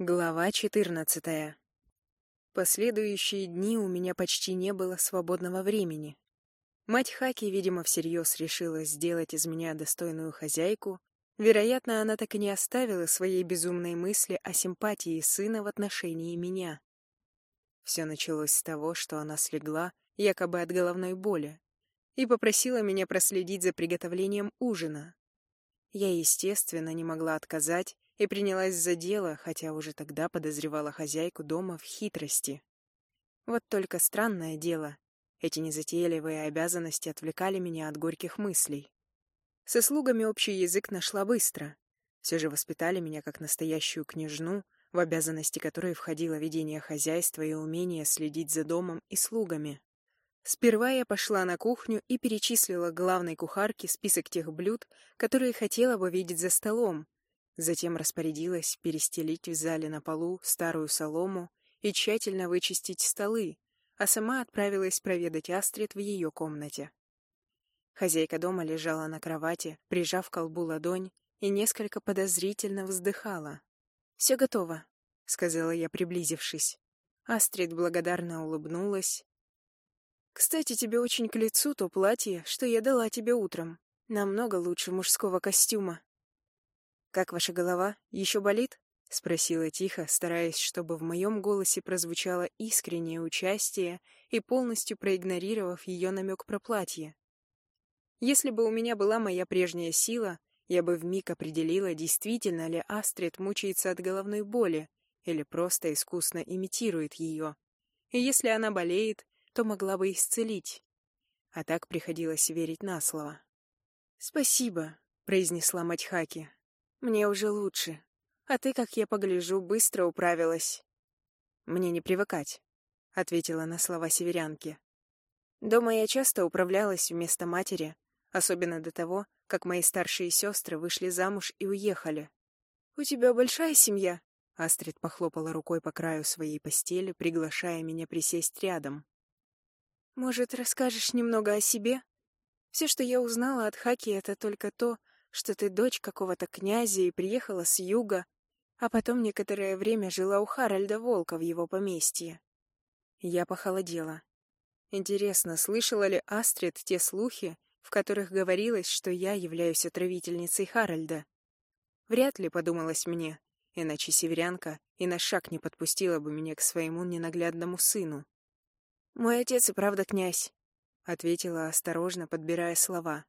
Глава 14. Последующие дни у меня почти не было свободного времени. Мать Хаки, видимо, всерьез решила сделать из меня достойную хозяйку. Вероятно, она так и не оставила своей безумной мысли о симпатии сына в отношении меня. Все началось с того, что она слегла, якобы от головной боли, и попросила меня проследить за приготовлением ужина. Я, естественно, не могла отказать, и принялась за дело, хотя уже тогда подозревала хозяйку дома в хитрости. Вот только странное дело. Эти незатейливые обязанности отвлекали меня от горьких мыслей. Со слугами общий язык нашла быстро. Все же воспитали меня как настоящую княжну, в обязанности которой входило ведение хозяйства и умение следить за домом и слугами. Сперва я пошла на кухню и перечислила главной кухарке список тех блюд, которые хотела бы видеть за столом, Затем распорядилась перестелить в зале на полу старую солому и тщательно вычистить столы, а сама отправилась проведать Астрид в ее комнате. Хозяйка дома лежала на кровати, прижав колбу ладонь, и несколько подозрительно вздыхала. «Все готово», — сказала я, приблизившись. Астрид благодарно улыбнулась. «Кстати, тебе очень к лицу то платье, что я дала тебе утром. Намного лучше мужского костюма». «Как ваша голова? Еще болит?» — спросила тихо, стараясь, чтобы в моем голосе прозвучало искреннее участие и полностью проигнорировав ее намек про платье. Если бы у меня была моя прежняя сила, я бы вмиг определила, действительно ли Астрид мучается от головной боли или просто искусно имитирует ее. И если она болеет, то могла бы исцелить. А так приходилось верить на слово. «Спасибо», — произнесла мать Хаки. Мне уже лучше. А ты, как я погляжу, быстро управилась. Мне не привыкать, — ответила на слова северянки. Дома я часто управлялась вместо матери, особенно до того, как мои старшие сестры вышли замуж и уехали. «У тебя большая семья?» Астрид похлопала рукой по краю своей постели, приглашая меня присесть рядом. «Может, расскажешь немного о себе? Все, что я узнала от Хаки, это только то, что ты дочь какого-то князя и приехала с юга, а потом некоторое время жила у Харальда Волка в его поместье. Я похолодела. Интересно, слышала ли Астрид те слухи, в которых говорилось, что я являюсь отравительницей Харальда? Вряд ли, подумалось мне, иначе северянка и на шаг не подпустила бы меня к своему ненаглядному сыну. «Мой отец и правда князь», — ответила осторожно, подбирая слова.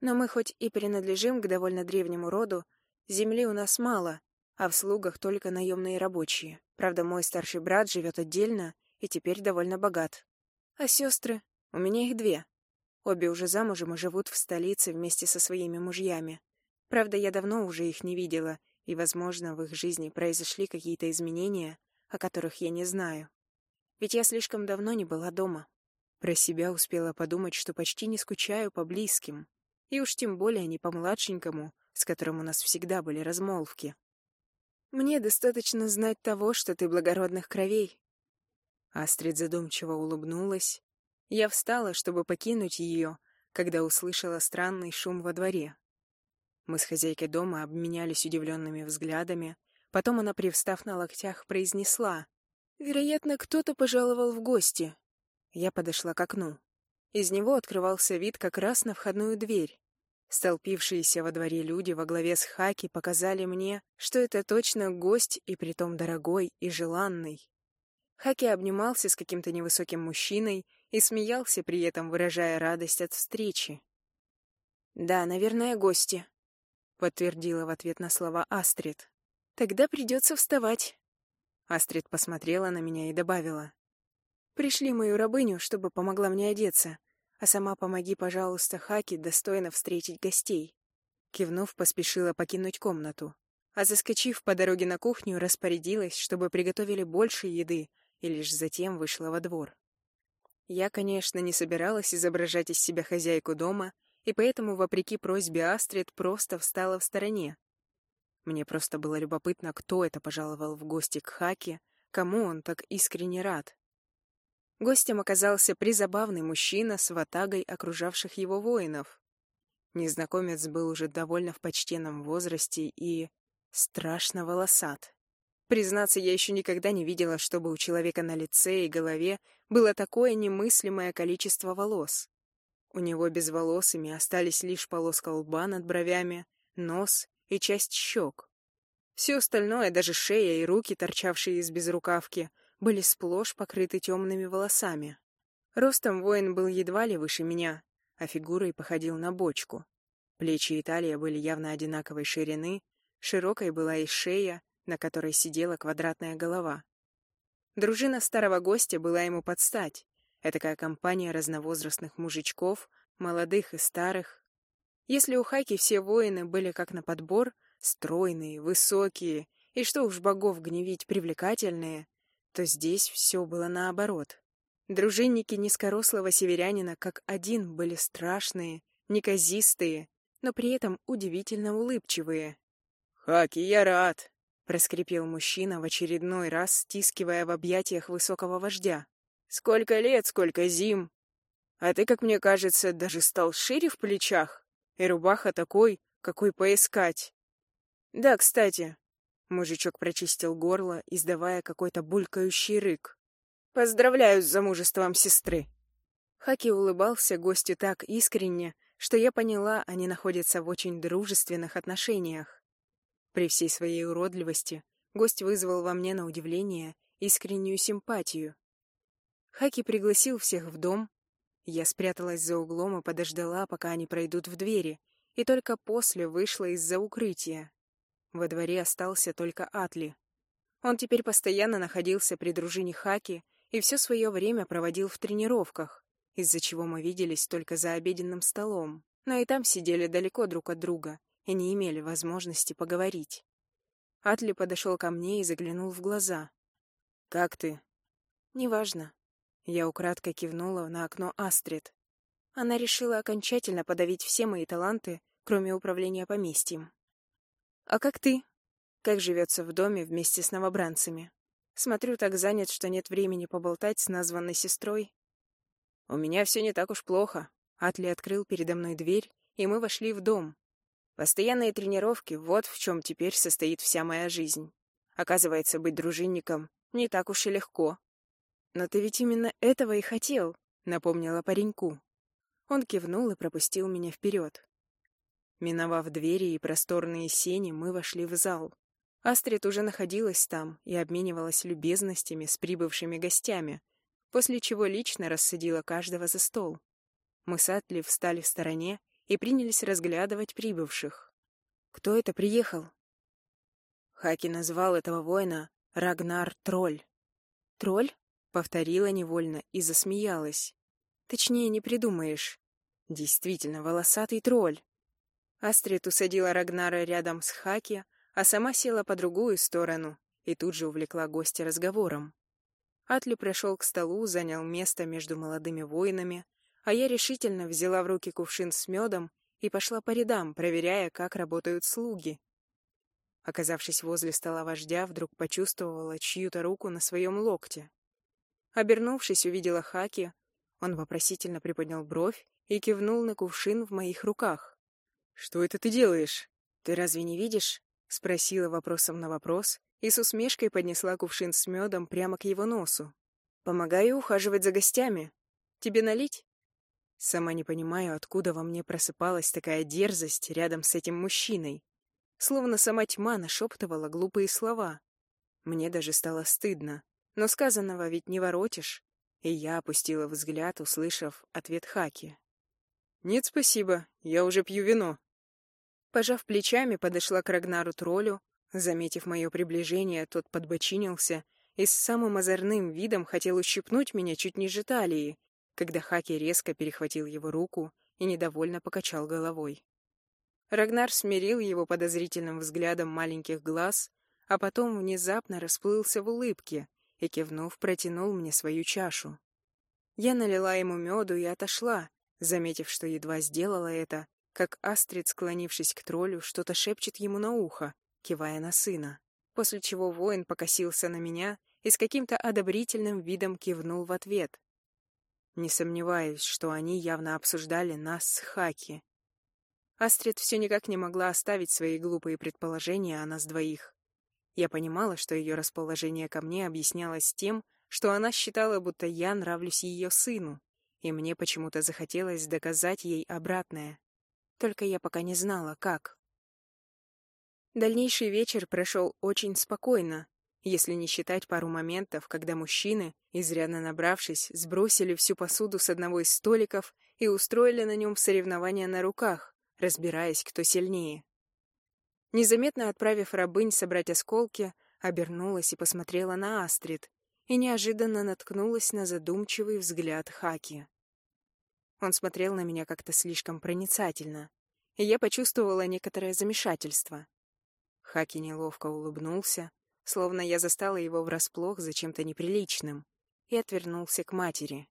Но мы хоть и принадлежим к довольно древнему роду, земли у нас мало, а в слугах только наемные рабочие. Правда, мой старший брат живет отдельно и теперь довольно богат. А сестры? У меня их две. Обе уже замужем и живут в столице вместе со своими мужьями. Правда, я давно уже их не видела, и, возможно, в их жизни произошли какие-то изменения, о которых я не знаю. Ведь я слишком давно не была дома. Про себя успела подумать, что почти не скучаю по близким, и уж тем более не по младшенькому, с которым у нас всегда были размолвки. Мне достаточно знать того, что ты благородных кровей. Астрид задумчиво улыбнулась. Я встала, чтобы покинуть ее, когда услышала странный шум во дворе. Мы с хозяйкой дома обменялись удивленными взглядами. Потом она, привстав на локтях, произнесла. «Вероятно, кто-то пожаловал в гости». Я подошла к окну. Из него открывался вид как раз на входную дверь. Столпившиеся во дворе люди во главе с Хаки показали мне, что это точно гость и притом дорогой и желанный. Хаки обнимался с каким-то невысоким мужчиной и смеялся при этом, выражая радость от встречи. «Да, наверное, гости», — подтвердила в ответ на слова Астрид. «Тогда придется вставать». Астрид посмотрела на меня и добавила. Пришли мою рабыню, чтобы помогла мне одеться, а сама помоги, пожалуйста, Хаки достойно встретить гостей». Кивнув, поспешила покинуть комнату, а заскочив по дороге на кухню, распорядилась, чтобы приготовили больше еды, и лишь затем вышла во двор. Я, конечно, не собиралась изображать из себя хозяйку дома, и поэтому, вопреки просьбе Астрид, просто встала в стороне. Мне просто было любопытно, кто это пожаловал в гости к Хаке, кому он так искренне рад. Гостем оказался призабавный мужчина с ватагой окружавших его воинов. Незнакомец был уже довольно в почтенном возрасте и страшно волосат. Признаться, я еще никогда не видела, чтобы у человека на лице и голове было такое немыслимое количество волос. У него безволосыми остались лишь полоска лба над бровями, нос и часть щек. Все остальное, даже шея и руки, торчавшие из безрукавки, были сплошь покрыты темными волосами. Ростом воин был едва ли выше меня, а фигурой походил на бочку. Плечи и талия были явно одинаковой ширины, широкой была и шея, на которой сидела квадратная голова. Дружина старого гостя была ему под стать. Этакая компания разновозрастных мужичков, молодых и старых. Если у Хайки все воины были как на подбор, стройные, высокие и, что уж богов гневить, привлекательные, то здесь все было наоборот. Дружинники низкорослого северянина как один были страшные, неказистые, но при этом удивительно улыбчивые. «Хаки, я рад!» проскрипел мужчина в очередной раз, стискивая в объятиях высокого вождя. «Сколько лет, сколько зим! А ты, как мне кажется, даже стал шире в плечах, и рубаха такой, какой поискать. Да, кстати...» Мужичок прочистил горло, издавая какой-то булькающий рык. «Поздравляю с замужеством сестры!» Хаки улыбался гостю так искренне, что я поняла, они находятся в очень дружественных отношениях. При всей своей уродливости гость вызвал во мне на удивление искреннюю симпатию. Хаки пригласил всех в дом. Я спряталась за углом и подождала, пока они пройдут в двери, и только после вышла из-за укрытия. Во дворе остался только Атли. Он теперь постоянно находился при дружине Хаки и все свое время проводил в тренировках, из-за чего мы виделись только за обеденным столом, но и там сидели далеко друг от друга, и не имели возможности поговорить. Атли подошел ко мне и заглянул в глаза. «Как ты?» «Неважно». Я украдкой кивнула на окно Астрид. Она решила окончательно подавить все мои таланты, кроме управления поместьем. «А как ты? Как живется в доме вместе с новобранцами? Смотрю, так занят, что нет времени поболтать с названной сестрой». «У меня все не так уж плохо». Атли открыл передо мной дверь, и мы вошли в дом, Постоянные тренировки — вот в чем теперь состоит вся моя жизнь. Оказывается, быть дружинником не так уж и легко. «Но ты ведь именно этого и хотел», — напомнила пареньку. Он кивнул и пропустил меня вперед. Миновав двери и просторные сени, мы вошли в зал. Астрид уже находилась там и обменивалась любезностями с прибывшими гостями, после чего лично рассадила каждого за стол. Мы с Атли встали в стороне и принялись разглядывать прибывших. Кто это приехал? Хаки назвал этого воина Рагнар Тролль. «Тролль?» — повторила невольно и засмеялась. «Точнее, не придумаешь. Действительно, волосатый тролль». Астрид усадила Рагнара рядом с Хаки, а сама села по другую сторону и тут же увлекла гостя разговором. Атли пришел к столу, занял место между молодыми воинами, а я решительно взяла в руки кувшин с медом и пошла по рядам, проверяя, как работают слуги. Оказавшись возле стола вождя, вдруг почувствовала чью-то руку на своем локте. Обернувшись, увидела Хаки. Он вопросительно приподнял бровь и кивнул на кувшин в моих руках. «Что это ты делаешь? Ты разве не видишь?» — спросила вопросом на вопрос и с усмешкой поднесла кувшин с медом прямо к его носу. «Помогаю ухаживать за гостями. Тебе налить?» Сама не понимаю, откуда во мне просыпалась такая дерзость рядом с этим мужчиной. Словно сама тьма нашептывала глупые слова. Мне даже стало стыдно. Но сказанного ведь не воротишь. И я опустила взгляд, услышав ответ Хаки. «Нет, спасибо, я уже пью вино». Пожав плечами, подошла к Рагнару троллю. Заметив мое приближение, тот подбочинился и с самым озорным видом хотел ущипнуть меня чуть ниже талии, когда Хаки резко перехватил его руку и недовольно покачал головой. Рагнар смирил его подозрительным взглядом маленьких глаз, а потом внезапно расплылся в улыбке и, кивнув, протянул мне свою чашу. Я налила ему меду и отошла, заметив, что едва сделала это, как Астрид, склонившись к троллю, что-то шепчет ему на ухо, кивая на сына, после чего воин покосился на меня и с каким-то одобрительным видом кивнул в ответ, не сомневаюсь, что они явно обсуждали нас с Хаки. Астрид все никак не могла оставить свои глупые предположения о нас двоих. Я понимала, что ее расположение ко мне объяснялось тем, что она считала, будто я нравлюсь ее сыну, и мне почему-то захотелось доказать ей обратное. Только я пока не знала, как. Дальнейший вечер прошел очень спокойно, если не считать пару моментов, когда мужчины, изрядно набравшись, сбросили всю посуду с одного из столиков и устроили на нем соревнования на руках, разбираясь, кто сильнее. Незаметно отправив рабынь собрать осколки, обернулась и посмотрела на Астрид, и неожиданно наткнулась на задумчивый взгляд Хаки. Он смотрел на меня как-то слишком проницательно, и я почувствовала некоторое замешательство. Хаки неловко улыбнулся, словно я застала его врасплох за чем-то неприличным, и отвернулся к матери.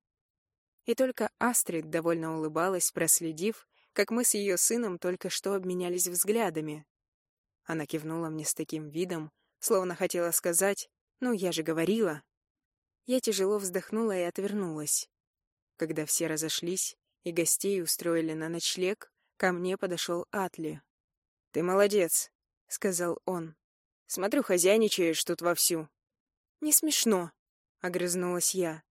И только Астрид довольно улыбалась, проследив, как мы с ее сыном только что обменялись взглядами. Она кивнула мне с таким видом, словно хотела сказать «Ну, я же говорила». Я тяжело вздохнула и отвернулась. Когда все разошлись и гостей устроили на ночлег, ко мне подошел Атли. «Ты молодец», — сказал он. «Смотрю, хозяйничаешь тут вовсю». «Не смешно», — огрызнулась я.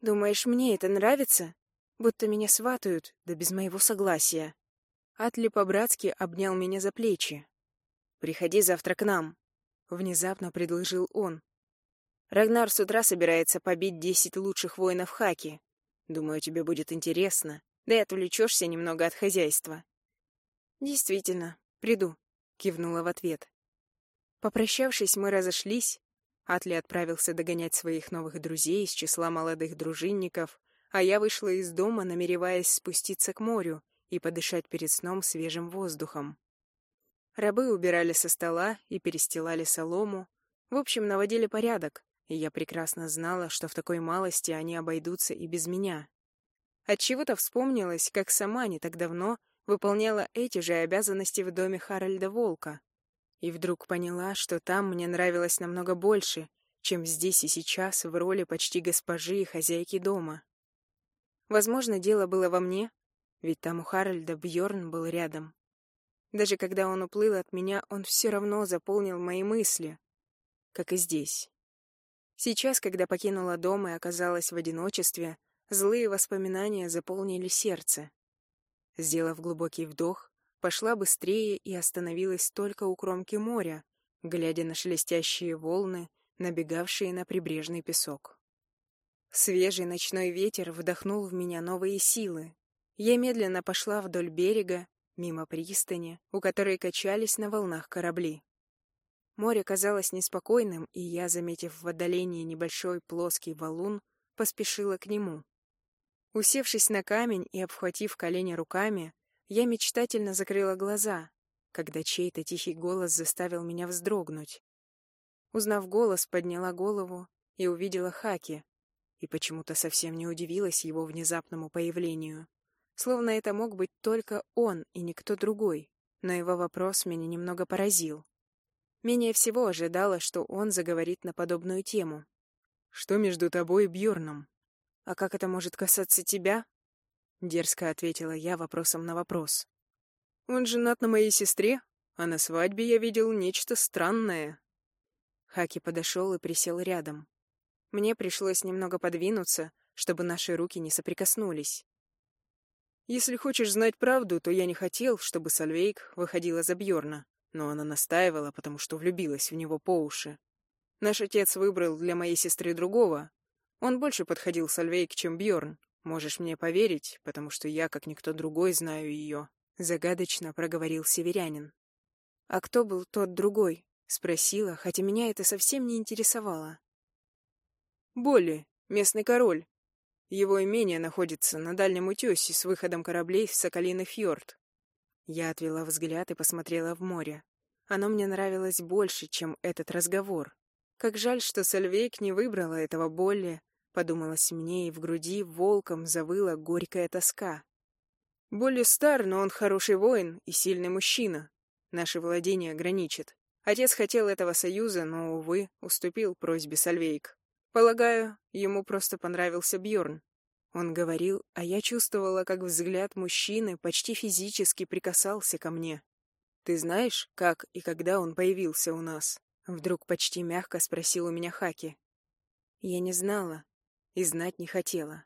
«Думаешь, мне это нравится? Будто меня сватают, да без моего согласия». Атли по-братски обнял меня за плечи. «Приходи завтра к нам», — внезапно предложил он. Рагнар с утра собирается побить десять лучших воинов Хаки. Думаю, тебе будет интересно, да и отвлечешься немного от хозяйства. Действительно, приду, кивнула в ответ. Попрощавшись, мы разошлись. Атли отправился догонять своих новых друзей из числа молодых дружинников, а я вышла из дома, намереваясь спуститься к морю и подышать перед сном свежим воздухом. Рабы убирали со стола и перестилали солому, в общем, наводили порядок, и я прекрасно знала, что в такой малости они обойдутся и без меня. Отчего-то вспомнилось, как сама не так давно выполняла эти же обязанности в доме Харальда Волка. И вдруг поняла, что там мне нравилось намного больше, чем здесь и сейчас в роли почти госпожи и хозяйки дома. Возможно, дело было во мне, ведь там у Харальда Бьорн был рядом. Даже когда он уплыл от меня, он все равно заполнил мои мысли, как и здесь. Сейчас, когда покинула дом и оказалась в одиночестве, злые воспоминания заполнили сердце. Сделав глубокий вдох, пошла быстрее и остановилась только у кромки моря, глядя на шелестящие волны, набегавшие на прибрежный песок. Свежий ночной ветер вдохнул в меня новые силы. Я медленно пошла вдоль берега, мимо пристани, у которой качались на волнах корабли. Море казалось неспокойным, и я, заметив в отдалении небольшой плоский валун, поспешила к нему. Усевшись на камень и обхватив колени руками, я мечтательно закрыла глаза, когда чей-то тихий голос заставил меня вздрогнуть. Узнав голос, подняла голову и увидела Хаки, и почему-то совсем не удивилась его внезапному появлению. Словно это мог быть только он и никто другой, но его вопрос меня немного поразил. Менее всего ожидала, что он заговорит на подобную тему. «Что между тобой и Бьорном? «А как это может касаться тебя?» Дерзко ответила я вопросом на вопрос. «Он женат на моей сестре, а на свадьбе я видел нечто странное». Хаки подошел и присел рядом. Мне пришлось немного подвинуться, чтобы наши руки не соприкоснулись. «Если хочешь знать правду, то я не хотел, чтобы Сальвейк выходила за Бьорна но она настаивала, потому что влюбилась в него по уши. Наш отец выбрал для моей сестры другого. Он больше подходил Сальвейк, чем Бьорн. Можешь мне поверить, потому что я, как никто другой, знаю ее. Загадочно проговорил северянин. А кто был тот другой? Спросила, хотя меня это совсем не интересовало. Болли, местный король. Его имение находится на дальнем утесе с выходом кораблей в Соколиный фьорд. Я отвела взгляд и посмотрела в море. Оно мне нравилось больше, чем этот разговор. Как жаль, что Сальвейк не выбрала этого Болли, подумалось мне, и в груди волком завыла горькая тоска. Болли стар, но он хороший воин и сильный мужчина. Наше владение граничит. Отец хотел этого союза, но, увы, уступил просьбе Сальвейк. Полагаю, ему просто понравился Бьорн. Он говорил, а я чувствовала, как взгляд мужчины почти физически прикасался ко мне. «Ты знаешь, как и когда он появился у нас?» — Вдруг почти мягко спросил у меня Хаки. Я не знала и знать не хотела.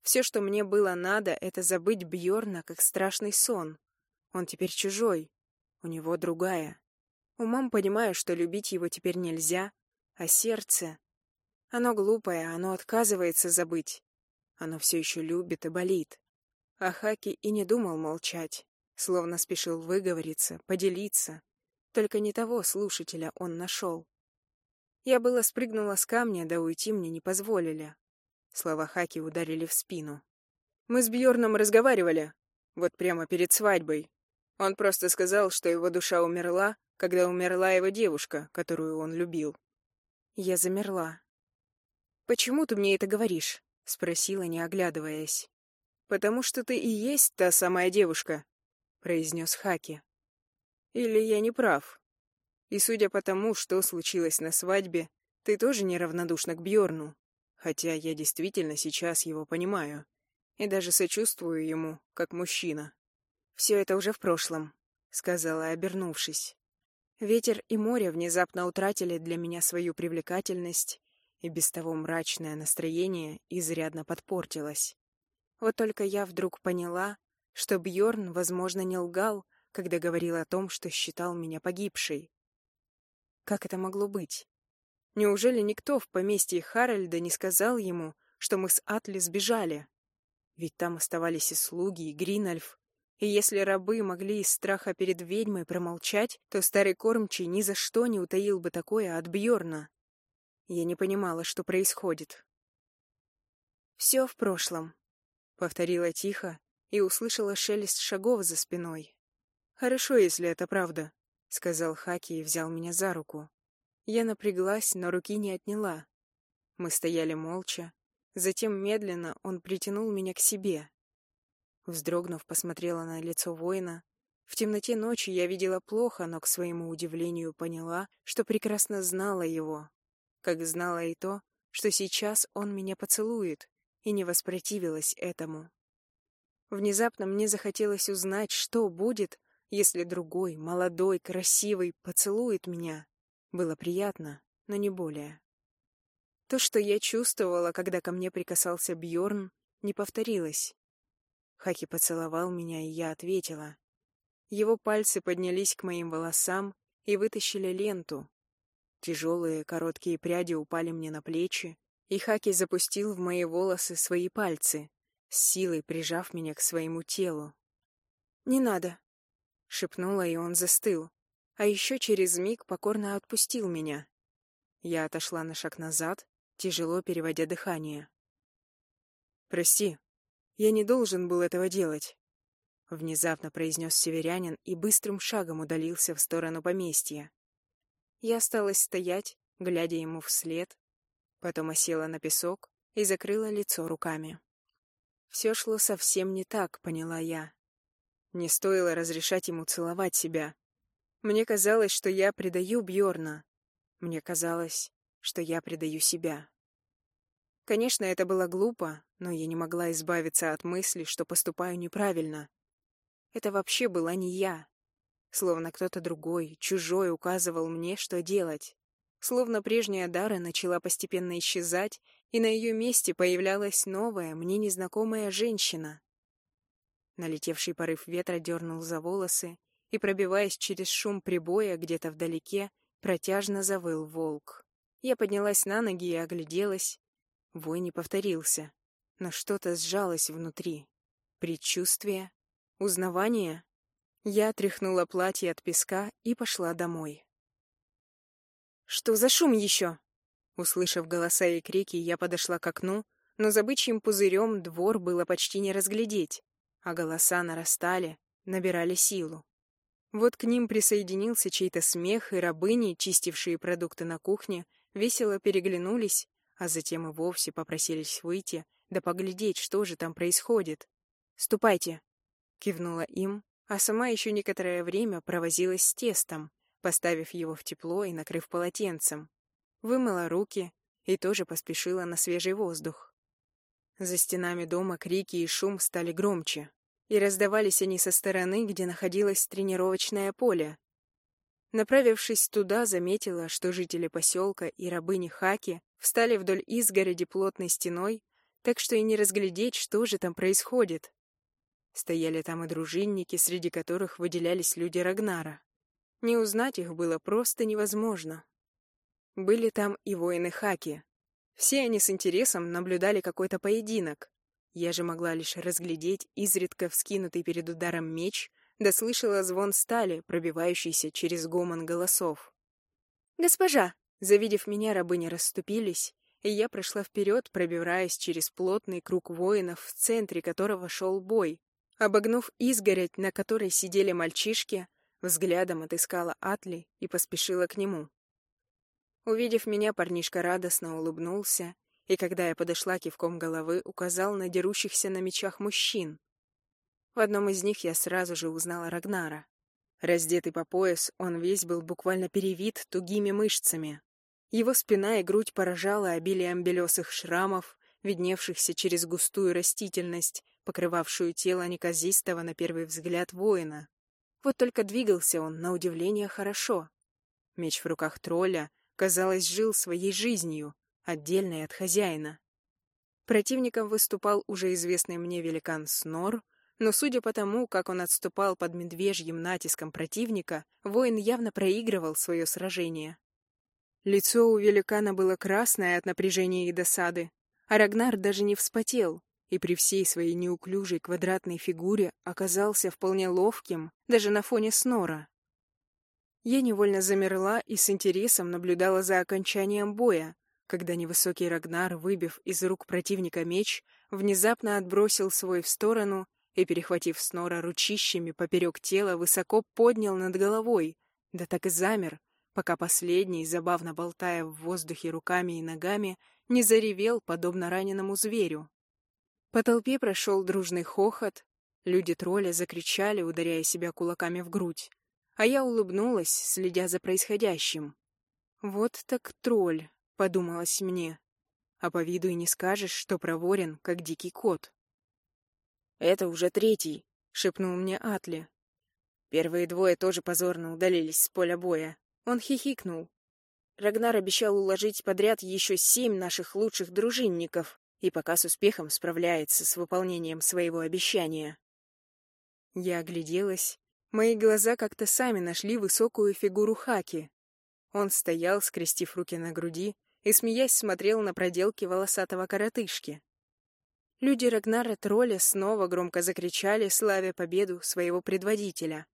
Все, что мне было надо, это забыть Бьорна как страшный сон. Он теперь чужой, у него другая. Умом понимаю, что любить его теперь нельзя, а сердце... Оно глупое, оно отказывается забыть. Оно все еще любит и болит. А Хаки и не думал молчать, словно спешил выговориться, поделиться. Только не того слушателя он нашел. Я было спрыгнула с камня, да уйти мне не позволили. Слова Хаки ударили в спину. Мы с Бьорном разговаривали, вот прямо перед свадьбой. Он просто сказал, что его душа умерла, когда умерла его девушка, которую он любил. Я замерла. «Почему ты мне это говоришь?» — спросила, не оглядываясь. «Потому что ты и есть та самая девушка», — произнес Хаки. «Или я не прав? И судя по тому, что случилось на свадьбе, ты тоже неравнодушна к Бьорну, хотя я действительно сейчас его понимаю и даже сочувствую ему, как мужчина. Все это уже в прошлом», — сказала, обернувшись. Ветер и море внезапно утратили для меня свою привлекательность, и без того мрачное настроение изрядно подпортилось. Вот только я вдруг поняла, что Бьорн, возможно, не лгал, когда говорил о том, что считал меня погибшей. Как это могло быть? Неужели никто в поместье Харальда не сказал ему, что мы с Атли сбежали? Ведь там оставались и слуги, и Гринальф, и если рабы могли из страха перед ведьмой промолчать, то старый кормчий ни за что не утаил бы такое от Бьорна. Я не понимала, что происходит. «Все в прошлом», — повторила тихо и услышала шелест шагов за спиной. «Хорошо, если это правда», — сказал Хаки и взял меня за руку. Я напряглась, но руки не отняла. Мы стояли молча. Затем медленно он притянул меня к себе. Вздрогнув, посмотрела на лицо воина. В темноте ночи я видела плохо, но к своему удивлению поняла, что прекрасно знала его. Как знала и то, что сейчас он меня поцелует, и не воспротивилась этому. Внезапно мне захотелось узнать, что будет, если другой, молодой, красивый, поцелует меня. Было приятно, но не более. То, что я чувствовала, когда ко мне прикасался Бьорн, не повторилось. Хаки поцеловал меня, и я ответила. Его пальцы поднялись к моим волосам и вытащили ленту. Тяжелые короткие пряди упали мне на плечи, и Хаки запустил в мои волосы свои пальцы, с силой прижав меня к своему телу. «Не надо», — шепнула, и он застыл, а еще через миг покорно отпустил меня. Я отошла на шаг назад, тяжело переводя дыхание. «Прости», я не должен был этого делать. Внезапно произнес северянин и быстрым шагом удалился в сторону поместья. Я осталась стоять, глядя ему вслед, потом осела на песок и закрыла лицо руками. Все шло совсем не так, поняла я. Не стоило разрешать ему целовать себя. Мне казалось, что я предаю Бьорна. Мне казалось, что я предаю себя. Конечно, это было глупо, но я не могла избавиться от мысли, что поступаю неправильно. Это вообще была не я. Словно кто-то другой, чужой, указывал мне, что делать. Словно прежняя Дара начала постепенно исчезать, и на ее месте появлялась новая, мне незнакомая женщина. Налетевший порыв ветра дернул за волосы, и, пробиваясь через шум прибоя где-то вдалеке, протяжно завыл волк. Я поднялась на ноги и огляделась. Вой не повторился, но что-то сжалось внутри. Предчувствие? Узнавание? Я отряхнула платье от песка и пошла домой. «Что за шум еще?» Услышав голоса и крики, я подошла к окну, но за бычьим пузырем двор было почти не разглядеть, а голоса нарастали, набирали силу. Вот к ним присоединился чей-то смех, и рабыни, чистившие продукты на кухне, весело переглянулись, а затем и вовсе попросились выйти, да поглядеть, что же там происходит. «Ступайте!» — кивнула им, а сама еще некоторое время провозилась с тестом, поставив его в тепло и накрыв полотенцем. Вымыла руки и тоже поспешила на свежий воздух. За стенами дома крики и шум стали громче, и раздавались они со стороны, где находилось тренировочное поле. Направившись туда, заметила, что жители поселка и рабыни Хаки встали вдоль изгороди плотной стеной, так что и не разглядеть, что же там происходит. Стояли там и дружинники, среди которых выделялись люди Рагнара. Не узнать их было просто невозможно. Были там и воины Хаки. Все они с интересом наблюдали какой-то поединок. Я же могла лишь разглядеть изредка вскинутый перед ударом меч, да слышала звон стали, пробивающийся через гомон голосов. «Госпожа!» Завидев меня, рабы не расступились, и я прошла вперед, пробираясь через плотный круг воинов, в центре которого шел бой. Обогнув изгородь, на которой сидели мальчишки, взглядом отыскала Атли и поспешила к нему. Увидев меня, парнишка радостно улыбнулся, и когда я подошла кивком головы, указал на дерущихся на мечах мужчин. В одном из них я сразу же узнала Рагнара. Раздетый по пояс, он весь был буквально перевит тугими мышцами. Его спина и грудь поражала обилием белесых шрамов, видневшихся через густую растительность, покрывавшую тело неказистого на первый взгляд воина. Вот только двигался он, на удивление, хорошо. Меч в руках тролля, казалось, жил своей жизнью, отдельной от хозяина. Противником выступал уже известный мне великан Снор, но судя по тому, как он отступал под медвежьим натиском противника, воин явно проигрывал свое сражение. Лицо у великана было красное от напряжения и досады, а Рагнар даже не вспотел, и при всей своей неуклюжей квадратной фигуре оказался вполне ловким, даже на фоне снора. Я невольно замерла и с интересом наблюдала за окончанием боя, когда невысокий Рагнар, выбив из рук противника меч, внезапно отбросил свой в сторону и, перехватив снора ручищами поперек тела, высоко поднял над головой, да так и замер, пока последний, забавно болтая в воздухе руками и ногами, не заревел, подобно раненому зверю. По толпе прошел дружный хохот, люди тролля закричали, ударяя себя кулаками в грудь а я улыбнулась, следя за происходящим. «Вот так тролль», — подумалось мне. А по виду и не скажешь, что проворен, как дикий кот. «Это уже третий», — шепнул мне Атли. Первые двое тоже позорно удалились с поля боя. Он хихикнул. Рагнар обещал уложить подряд еще семь наших лучших дружинников и пока с успехом справляется с выполнением своего обещания. Я огляделась Мои глаза как-то сами нашли высокую фигуру Хаки. Он стоял, скрестив руки на груди, и, смеясь, смотрел на проделки волосатого коротышки. Люди Рагнара Тролля снова громко закричали, славя победу своего предводителя.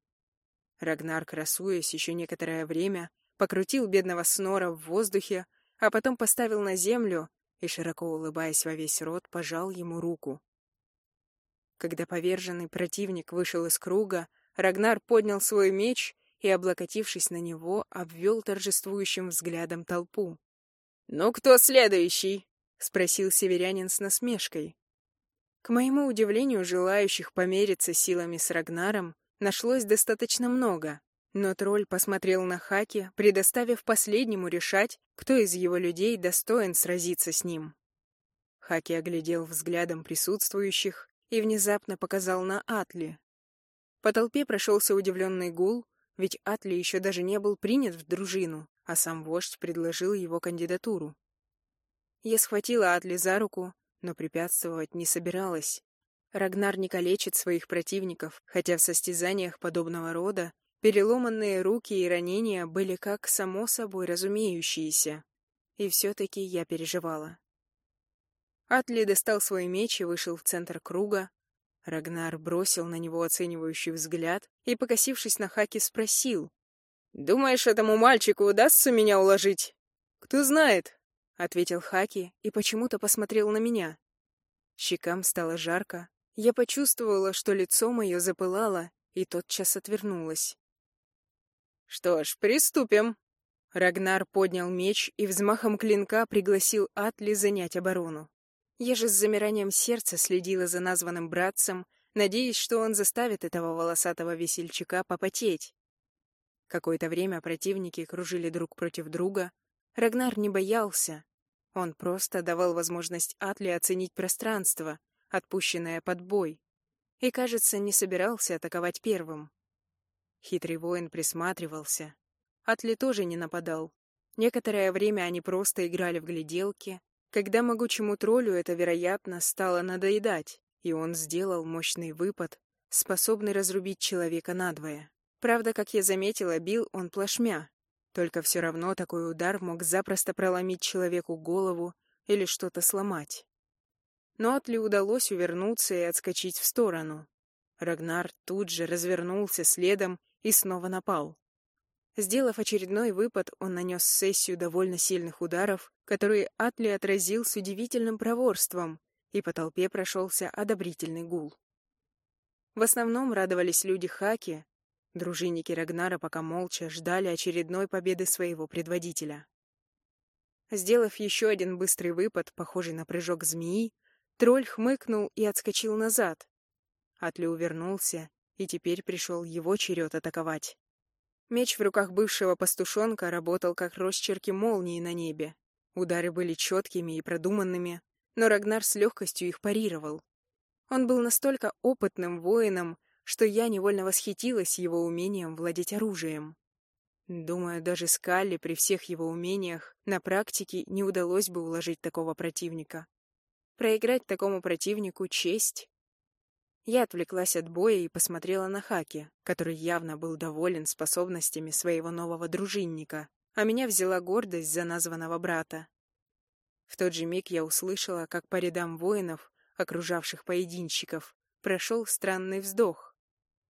Рагнар, красуясь еще некоторое время, покрутил бедного Снора в воздухе, а потом поставил на землю и, широко улыбаясь во весь рот, пожал ему руку. Когда поверженный противник вышел из круга, Рагнар поднял свой меч и, облокотившись на него, обвел торжествующим взглядом толпу. «Ну кто следующий?» — спросил северянин с насмешкой. К моему удивлению, желающих помериться силами с Рагнаром нашлось достаточно много, но тролль посмотрел на Хаки, предоставив последнему решать, кто из его людей достоин сразиться с ним. Хаки оглядел взглядом присутствующих и внезапно показал на Атли, по толпе прошелся удивленный гул, ведь Атли еще даже не был принят в дружину, а сам вождь предложил его кандидатуру. Я схватила Атли за руку, но препятствовать не собиралась. Рагнар не калечит своих противников, хотя в состязаниях подобного рода переломанные руки и ранения были как само собой разумеющиеся. И все-таки я переживала. Атли достал свой меч и вышел в центр круга, Рагнар бросил на него оценивающий взгляд и, покосившись на Хаки, спросил. «Думаешь, этому мальчику удастся меня уложить?» «Кто знает», — ответил Хаки и почему-то посмотрел на меня. Щекам стало жарко. Я почувствовала, что лицо мое запылало, и тотчас отвернулась. «Что ж, приступим!» Рагнар поднял меч и взмахом клинка пригласил Атли занять оборону. Я же с замиранием сердца следила за названным братцем, надеясь, что он заставит этого волосатого весельчака попотеть. Какое-то время противники кружили друг против друга. Рагнар не боялся. Он просто давал возможность Атли оценить пространство, отпущенное под бой, и, кажется, не собирался атаковать первым. Хитрый воин присматривался. Атли тоже не нападал. Некоторое время они просто играли в гляделки, когда могучему троллю это, вероятно, стало надоедать, и он сделал мощный выпад, способный разрубить человека надвое. Правда, как я заметила, бил он плашмя, только все равно такой удар мог запросто проломить человеку голову или что-то сломать. Но Атли удалось увернуться и отскочить в сторону. Рагнар тут же развернулся следом и снова напал. Сделав очередной выпад, он нанес сессию довольно сильных ударов, которые Атли отразил с удивительным проворством, и по толпе прошелся одобрительный гул. В основном радовались люди Хаки, дружинники Рагнара пока молча ждали очередной победы своего предводителя. Сделав еще один быстрый выпад, похожий на прыжок змеи, тролль хмыкнул и отскочил назад. Атли увернулся, и теперь пришел его черед атаковать. Меч в руках бывшего пастушонка работал как росчерки молнии на небе. Удары были четкими и продуманными, но Рагнар с легкостью их парировал. Он был настолько опытным воином, что я невольно восхитилась его умением владеть оружием. Думаю, даже Скалли при всех его умениях на практике не удалось бы уложить такого противника. Проиграть такому противнику — честь. Я отвлеклась от боя и посмотрела на Хаки, который явно был доволен способностями своего нового дружинника, а меня взяла гордость за названного брата. В тот же миг я услышала, как по рядам воинов, окружавших поединщиков, прошел странный вздох.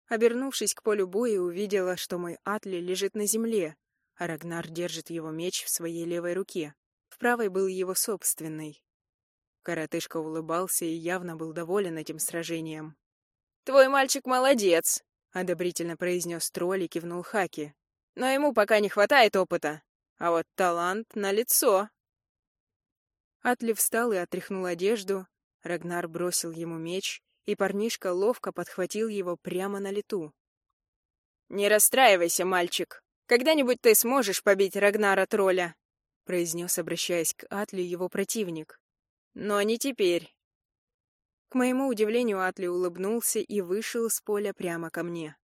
Обернувшись к полю боя, увидела, что мой Атли лежит на земле, а Рагнар держит его меч в своей левой руке. В правой был его собственный. Коротышка улыбался и явно был доволен этим сражением. «Твой мальчик молодец», — одобрительно произнес тролль и кивнул Хаки. «Но ему пока не хватает опыта. А вот талант налицо». Атли встал и отряхнул одежду. Рагнар бросил ему меч, и парнишка ловко подхватил его прямо на лету. «Не расстраивайся, мальчик. Когда-нибудь ты сможешь побить Рагнара-тролля», — произнес, обращаясь к Атли, его противник. «Но не теперь. Моему удивлению, Атли улыбнулся и вышел с поля прямо ко мне.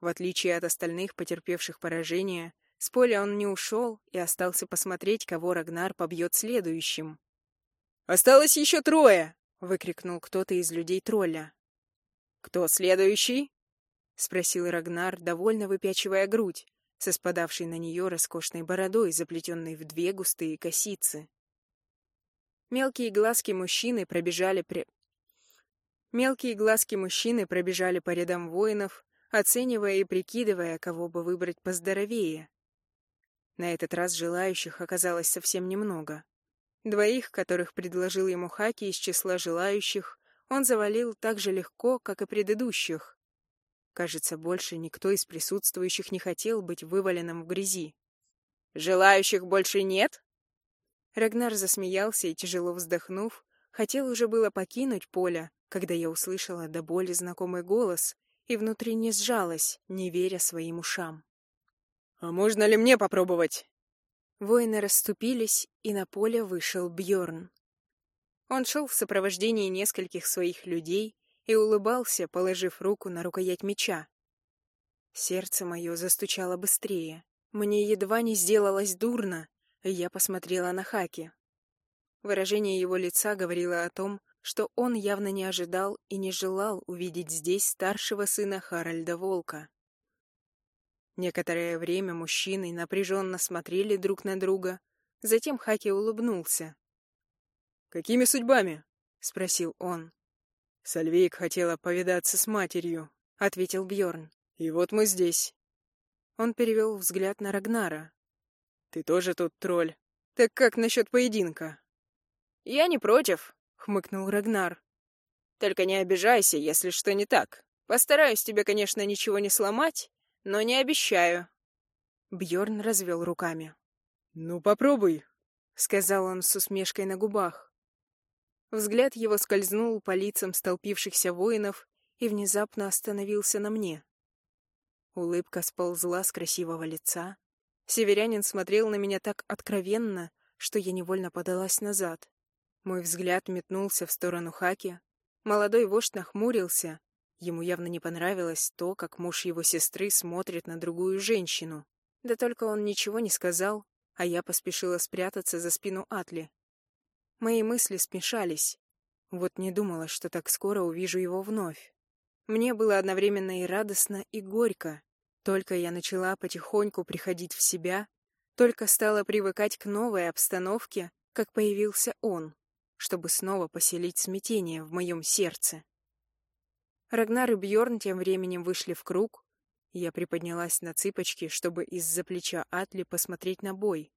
В отличие от остальных, потерпевших поражение, с поля он не ушел и остался посмотреть, кого Рагнар побьет следующим. «Осталось еще трое!» — выкрикнул кто-то из людей тролля. «Кто следующий?» — спросил Рагнар, довольно выпячивая грудь, со спадавшей на нее роскошной бородой, заплетенной в две густые косицы. Мелкие глазки мужчины пробежали при... Мелкие глазки мужчины пробежали по рядам воинов, оценивая и прикидывая, кого бы выбрать поздоровее. На этот раз желающих оказалось совсем немного. Двоих, которых предложил ему Хаки из числа желающих, он завалил так же легко, как и предыдущих. Кажется, больше никто из присутствующих не хотел быть вываленным в грязи. «Желающих больше нет?» Рагнар засмеялся и, тяжело вздохнув, хотел уже было покинуть поле, когда я услышала до боли знакомый голос и внутренне сжалась, не веря своим ушам. «А можно ли мне попробовать?» Воины расступились, и на поле вышел Бьорн. Он шел в сопровождении нескольких своих людей и улыбался, положив руку на рукоять меча. Сердце мое застучало быстрее. Мне едва не сделалось дурно, и я посмотрела на Хаки. Выражение его лица говорило о том, что он явно не ожидал и не желал увидеть здесь старшего сына Харальда Волка. Некоторое время мужчины напряженно смотрели друг на друга, затем Хаки улыбнулся. «Какими судьбами?» — спросил он. «Сальвейк хотела повидаться с матерью», — ответил Бьорн. «И вот мы здесь». Он перевел взгляд на Рагнара. «Ты тоже тут тролль. Так как насчет поединка?» «Я не против», хмыкнул Рагнар. Только не обижайся, если что не так. Постараюсь тебе, конечно, ничего не сломать, но не обещаю. Бьорн развел руками. Ну попробуй, сказал он с усмешкой на губах. Взгляд его скользнул по лицам столпившихся воинов и внезапно остановился на мне. Улыбка сползла с красивого лица. Северянин смотрел на меня так откровенно, что я невольно подалась назад. Мой взгляд метнулся в сторону Хаки. Молодой вождь нахмурился. Ему явно не понравилось то, как муж его сестры смотрит на другую женщину. Да только он ничего не сказал, а я поспешила спрятаться за спину Атли. Мои мысли смешались. Вот не думала, что так скоро увижу его вновь. Мне было одновременно и радостно, и горько. Только я начала потихоньку приходить в себя, только стала привыкать к новой обстановке, как появился он, чтобы снова поселить смятение в моем сердце. Рагнар и Бьорн тем временем вышли в круг, я приподнялась на цыпочки, чтобы из-за плеча Атли посмотреть на бой.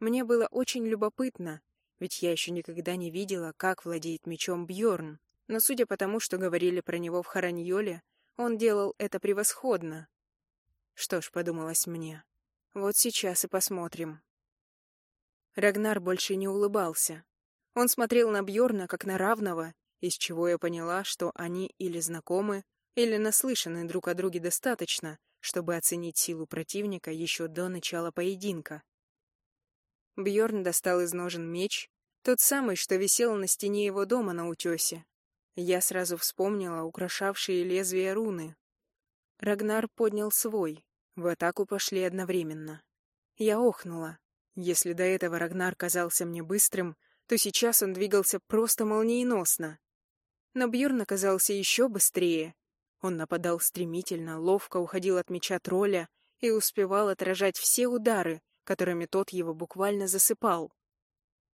Мне было очень любопытно, ведь я еще никогда не видела, как владеет мечом Бьорн. Но судя по тому, что говорили про него в Хараньоле, он делал это превосходно. Что ж, подумалось мне, вот сейчас и посмотрим. Рагнар больше не улыбался. Он смотрел на Бьорна как на равного, из чего я поняла, что они или знакомы, или наслышаны друг о друге достаточно, чтобы оценить силу противника еще до начала поединка. Бьорн достал из ножен меч, тот самый, что висел на стене его дома на утесе. Я сразу вспомнила украшавшие лезвия руны. Рагнар поднял свой. В атаку пошли одновременно. Я охнула. Если до этого Рагнар казался мне быстрым, то сейчас он двигался просто молниеносно. Но Бьорн оказался еще быстрее. Он нападал стремительно, ловко уходил от меча тролля и успевал отражать все удары, которыми тот его буквально засыпал.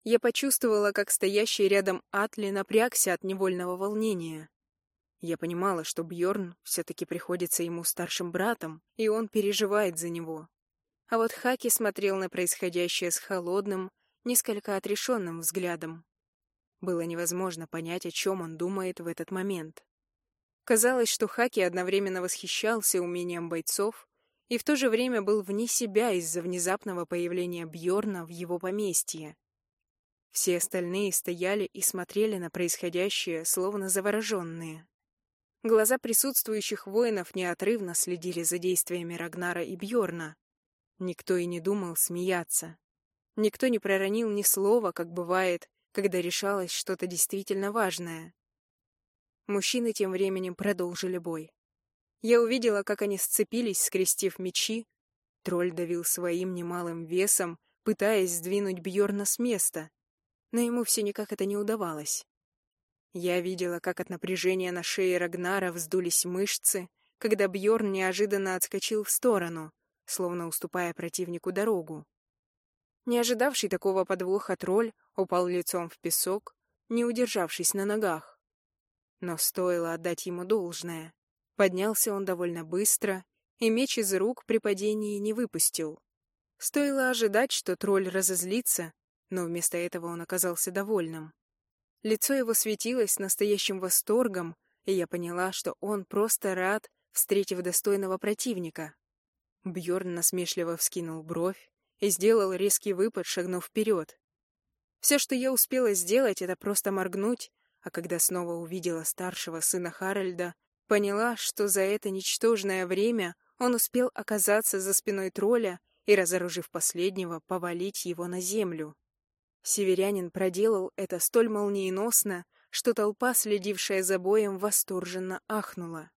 Я почувствовала, как стоящий рядом Атли напрягся от невольного волнения. Я понимала, что Бьорн все-таки приходится ему старшим братом, и он переживает за него. А вот Хаки смотрел на происходящее с холодным, несколько отрешенным взглядом. Было невозможно понять, о чем он думает в этот момент. Казалось, что Хаки одновременно восхищался умением бойцов и в то же время был вне себя из-за внезапного появления Бьорна в его поместье. Все остальные стояли и смотрели на происходящее, словно завороженные. Глаза присутствующих воинов неотрывно следили за действиями Рагнара и Бьорна. Никто и не думал смеяться. Никто не проронил ни слова, как бывает, когда решалось что-то действительно важное. Мужчины тем временем продолжили бой. Я увидела, как они сцепились, скрестив мечи. Тролль давил своим немалым весом, пытаясь сдвинуть Бьорна с места, но ему все никак это не удавалось. Я видела, как от напряжения на шее Рагнара вздулись мышцы, когда Бьорн неожиданно отскочил в сторону, словно уступая противнику дорогу. Не ожидавший такого подвоха тролль упал лицом в песок, не удержавшись на ногах. Но стоило отдать ему должное. Поднялся он довольно быстро, и меч из рук при падении не выпустил. Стоило ожидать, что тролль разозлится, но вместо этого он оказался довольным. Лицо его светилось настоящим восторгом, и я поняла, что он просто рад, встретив достойного противника. Бьорн насмешливо вскинул бровь и сделал резкий выпад, шагнув вперед. Все, что я успела сделать, это просто моргнуть, а когда снова увидела старшего сына Харальда, Поняла, что за это ничтожное время он успел оказаться за спиной тролля и, разоружив последнего, повалить его на землю. Северянин проделал это столь молниеносно, что толпа, следившая за боем, восторженно ахнула.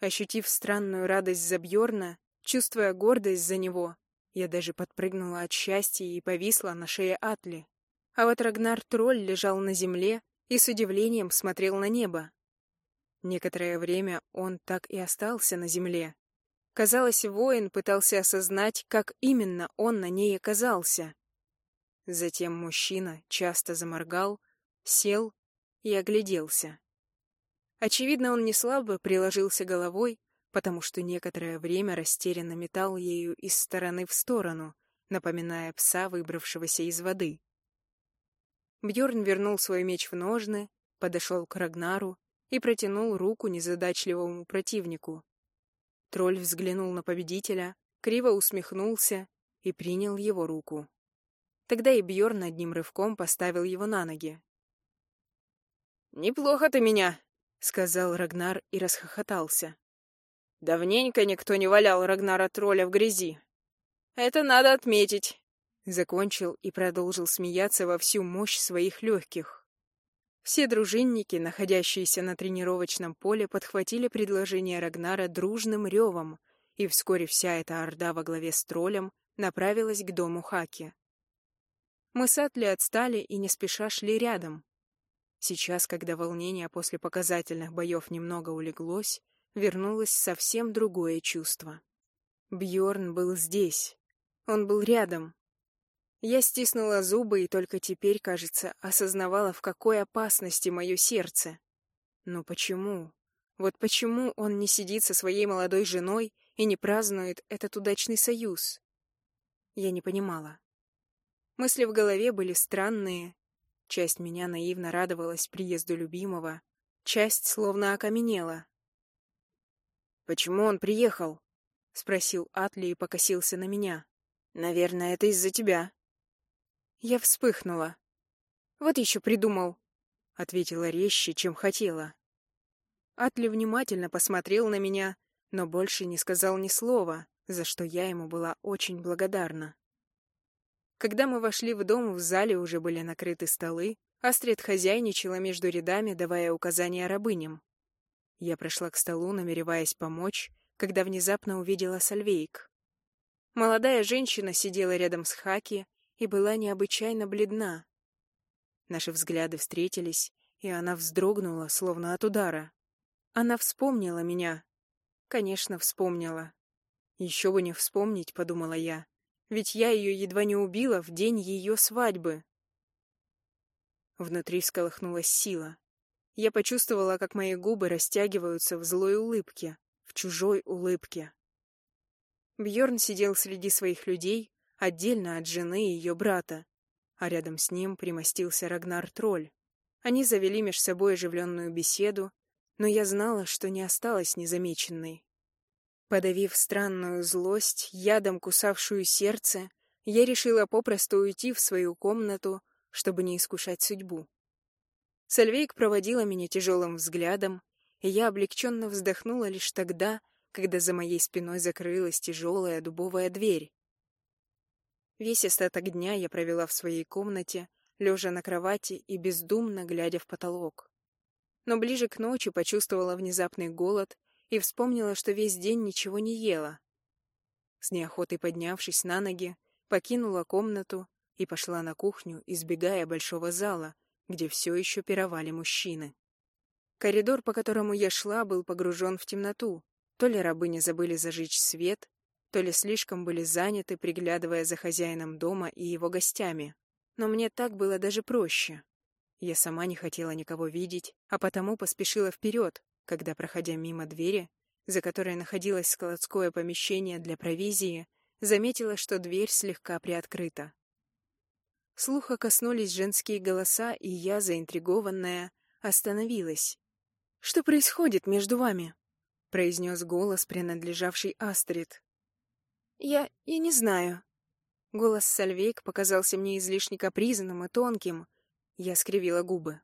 Ощутив странную радость за Бьорна, чувствуя гордость за него, я даже подпрыгнула от счастья и повисла на шее Атли. А вот Рагнар-тролль лежал на земле и с удивлением смотрел на небо. Некоторое время он так и остался на земле. Казалось, воин пытался осознать, как именно он на ней оказался. Затем мужчина часто заморгал, сел и огляделся. Очевидно, он не слабо приложился головой, потому что некоторое время растерянно метал ею из стороны в сторону, напоминая пса, выбравшегося из воды. Бьорн вернул свой меч в ножны, подошел к Рагнару и протянул руку незадачливому противнику. Тролль взглянул на победителя, криво усмехнулся и принял его руку. Тогда и Бьорн одним рывком поставил его на ноги. «Неплохо ты меня!» — сказал Рагнар и расхохотался. «Давненько никто не валял Рагнара тролля в грязи. Это надо отметить!» Закончил и продолжил смеяться во всю мощь своих легких. Все дружинники, находящиеся на тренировочном поле, подхватили предложение Рагнара дружным ревом, и вскоре вся эта орда во главе с троллем направилась к дому Хаки. Мы с Атли отстали и не спеша шли рядом. Сейчас, когда волнение после показательных боев немного улеглось, вернулось совсем другое чувство. Бьорн был здесь. Он был рядом. Я стиснула зубы и только теперь, кажется, осознавала, в какой опасности мое сердце. Но почему? Вот почему он не сидит со своей молодой женой и не празднует этот удачный союз? Я не понимала. Мысли в голове были странные. Часть меня наивно радовалась приезду любимого, часть словно окаменела. «Почему он приехал?» — спросил Атли и покосился на меня. «Наверное, это из-за тебя». Я вспыхнула. «Вот еще придумал», — ответила резче, чем хотела. Атли внимательно посмотрел на меня, но больше не сказал ни слова, за что я ему была очень благодарна. Когда мы вошли в дом, в зале уже были накрыты столы, Астрид хозяйничала между рядами, давая указания рабыням. Я прошла к столу, намереваясь помочь, когда внезапно увидела Сальвейк. Молодая женщина сидела рядом с Хаки и была необычайно бледна. Наши взгляды встретились, и она вздрогнула, словно от удара. Она вспомнила меня. Конечно, вспомнила. Еще бы не вспомнить, подумала я. Ведь я ее едва не убила в день ее свадьбы. Внутри всколыхнулась сила. Я почувствовала, как мои губы растягиваются в злой улыбке, в чужой улыбке. Бьорн сидел среди своих людей, отдельно от жены и ее брата, а рядом с ним примостился Рагнар Тролль. Они завели меж собой оживленную беседу, но я знала, что не осталась незамеченной. Подавив странную злость, ядом кусавшую сердце, я решила попросту уйти в свою комнату, чтобы не искушать судьбу. Сальвейк проводила меня тяжелым взглядом, и я облегченно вздохнула лишь тогда, когда за моей спиной закрылась тяжелая дубовая дверь. Весь остаток дня я провела в своей комнате, лежа на кровати и бездумно глядя в потолок. Но ближе к ночи почувствовала внезапный голод и вспомнила, что весь день ничего не ела. С неохотой поднявшись на ноги, покинула комнату и пошла на кухню, избегая большого зала, где все еще пировали мужчины. Коридор, по которому я шла, был погружен в темноту. То ли рабы не забыли зажечь свет, то ли слишком были заняты, приглядывая за хозяином дома и его гостями. Но мне так было даже проще. Я сама не хотела никого видеть, а потому поспешила вперед, когда, проходя мимо двери, за которой находилось складское помещение для провизии, заметила, что дверь слегка приоткрыта. Слуха коснулись женские голоса, и я, заинтригованная, остановилась. «Что происходит между вами?» — произнес голос, принадлежавший Астрид. «Я... я не знаю». Голос Сальвейк показался мне излишне капризным и тонким. Я скривила губы.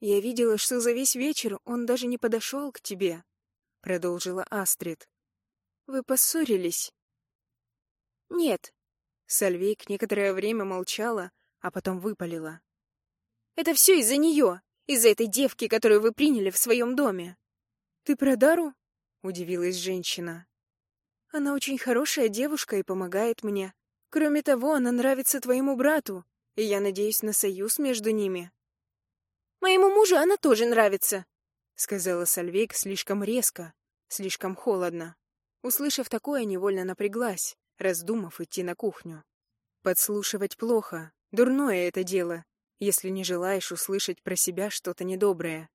«Я видела, что за весь вечер он даже не подошел к тебе», — продолжила Астрид. «Вы поссорились?» «Нет». Сальвейк некоторое время молчала, а потом выпалила. «Это все из-за нее, из-за этой девки, которую вы приняли в своем доме». «Ты про Дару?» — удивилась женщина. «Она очень хорошая девушка и помогает мне. Кроме того, она нравится твоему брату, и я надеюсь на союз между ними». Моему мужу она тоже нравится», — сказала Сальвейк слишком резко, слишком холодно. Услышав такое, невольно напряглась, раздумав идти на кухню. Подслушивать плохо, дурное это дело, если не желаешь услышать про себя что-то недоброе.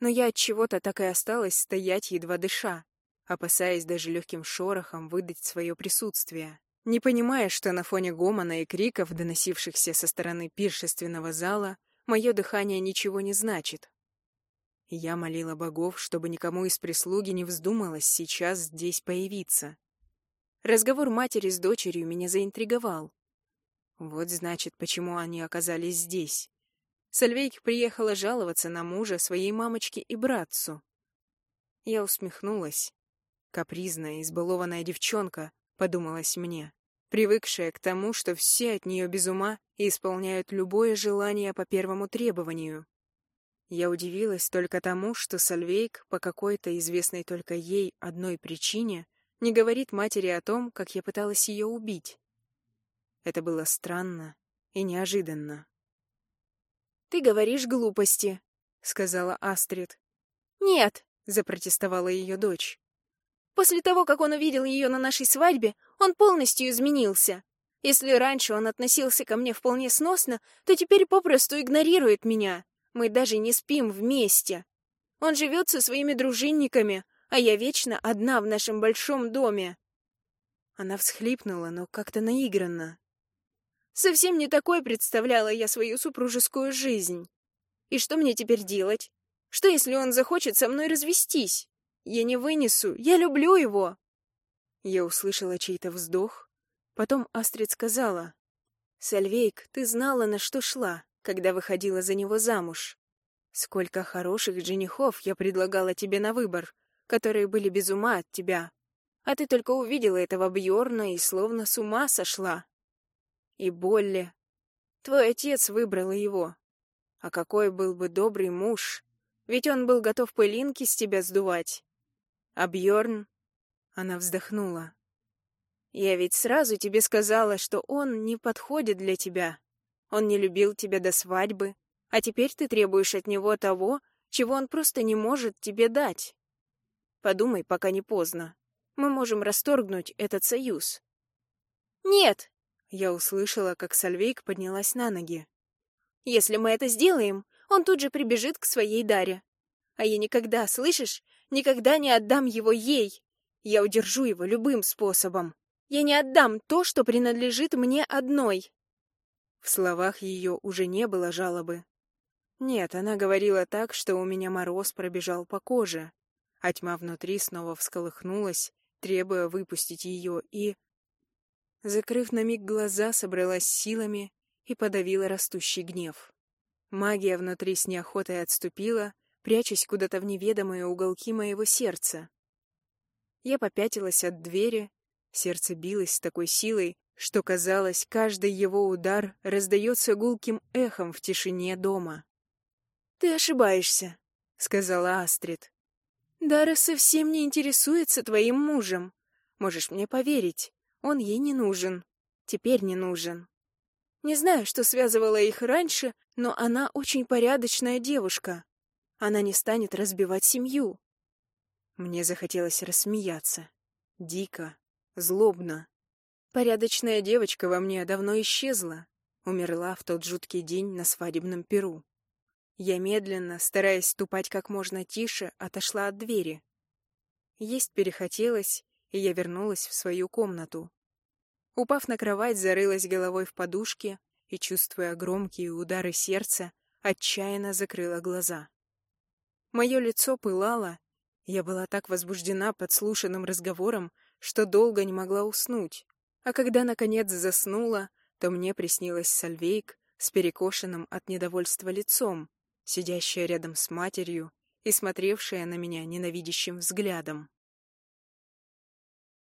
Но я от чего-то так и осталась стоять, едва дыша, опасаясь даже легким шорохом выдать свое присутствие, не понимая, что на фоне гомона и криков, доносившихся со стороны пиршественного зала, мое дыхание ничего не значит. Я молила богов, чтобы никому из прислуги не вздумалось сейчас здесь появиться. Разговор матери с дочерью меня заинтриговал. Вот значит, почему они оказались здесь. Сальвейк приехала жаловаться на мужа своей мамочке и братцу. Я усмехнулась. Капризная, избалованная девчонка, подумалось мне привыкшая к тому, что все от нее без ума и исполняют любое желание по первому требованию. Я удивилась только тому, что Сальвейк по какой-то известной только ей одной причине не говорит матери о том, как я пыталась ее убить. Это было странно и неожиданно. «Ты говоришь глупости», — сказала Астрид. «Нет», — запротестовала ее дочь. «После того, как он увидел ее на нашей свадьбе, он полностью изменился. Если раньше он относился ко мне вполне сносно, то теперь попросту игнорирует меня. Мы даже не спим вместе. Он живет со своими дружинниками, а я вечно одна в нашем большом доме. Она всхлипнула, но как-то наигранно. Совсем не такой представляла я свою супружескую жизнь. И что мне теперь делать? Что, если он захочет со мной развестись? Я не вынесу, я люблю его. Я услышала чей-то вздох. Потом Астрид сказала. «Сальвейк, ты знала, на что шла, когда выходила за него замуж. Сколько хороших женихов я предлагала тебе на выбор, которые были без ума от тебя. А ты только увидела этого Бьорна и словно с ума сошла. И Болли. Твой отец выбрал его. А какой был бы добрый муж, ведь он был готов пылинки с тебя сдувать. А Бьорн... Она вздохнула. Я ведь сразу тебе сказала, что он не подходит для тебя. Он не любил тебя до свадьбы, а теперь ты требуешь от него того, чего он просто не может тебе дать. Подумай, пока не поздно. Мы можем расторгнуть этот союз. Нет! Я услышала, как Сальвейк поднялась на ноги. Если мы это сделаем, он тут же прибежит к своей Даре. А я никогда, слышишь, никогда не отдам его ей. Я удержу его любым способом. Я не отдам то, что принадлежит мне одной. В словах ее уже не было жалобы. Нет, она говорила так, что у меня мороз пробежал по коже а тьма внутри снова всколыхнулась, требуя выпустить ее, и... Закрыв на миг глаза, собралась силами и подавила растущий гнев. Магия внутри с неохотой отступила, прячась куда-то в неведомые уголки моего сердца. Я попятилась от двери, сердце билось с такой силой, что, казалось, каждый его удар раздается гулким эхом в тишине дома. «Ты ошибаешься», — сказала Астрид. Дара совсем не интересуется твоим мужем. Можешь мне поверить, он ей не нужен. Теперь не нужен. Не знаю, что связывало их раньше, но она очень порядочная девушка. Она не станет разбивать семью. Мне захотелось рассмеяться. Дико, злобно. Порядочная девочка во мне давно исчезла. Умерла в тот жуткий день на свадебном перу. Я медленно, стараясь ступать как можно тише, отошла от двери. Есть перехотелось, и я вернулась в свою комнату. Упав на кровать, зарылась головой в подушке и, чувствуя громкие удары сердца, отчаянно закрыла глаза. Мое лицо пылало, я была так возбуждена подслушанным разговором, что долго не могла уснуть. А когда, наконец, заснула, то мне приснилась Сальвейк с перекошенным от недовольства лицом, сидящая рядом с матерью и смотревшая на меня ненавидящим взглядом.